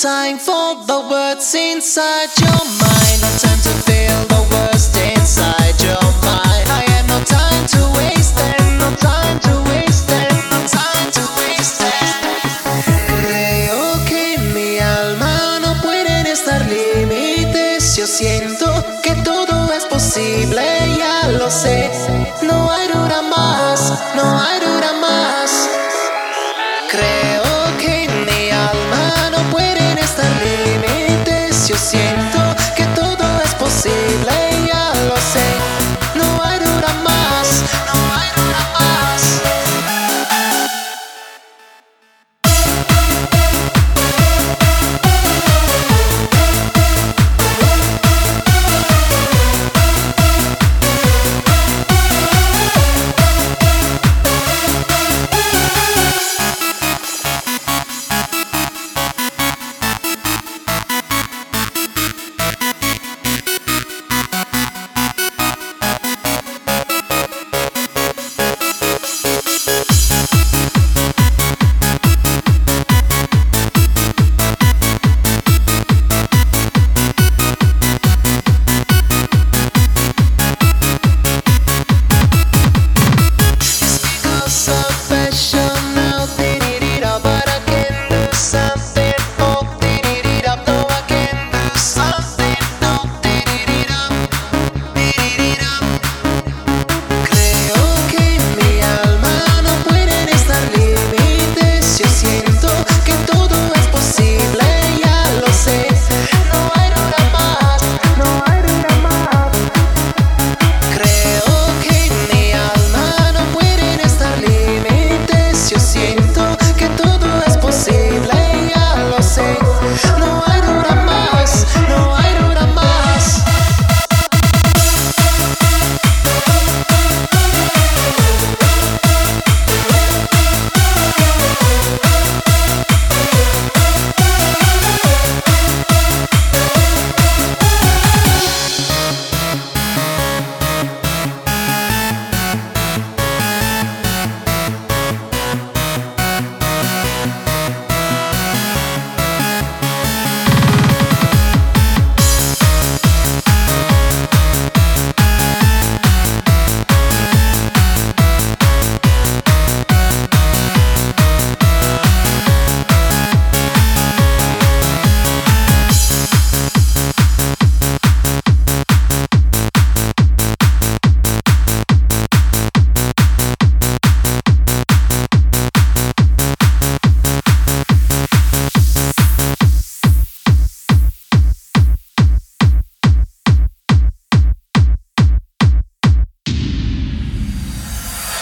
time for the words inside your mind. No time to feel the worst inside your mind. I have no time to waste and no time to waste and no time to waste. Creo que mi alma no pueden estar límites. Yo siento que todo es posible, ya lo sé. No hay duda más, no hay yo siento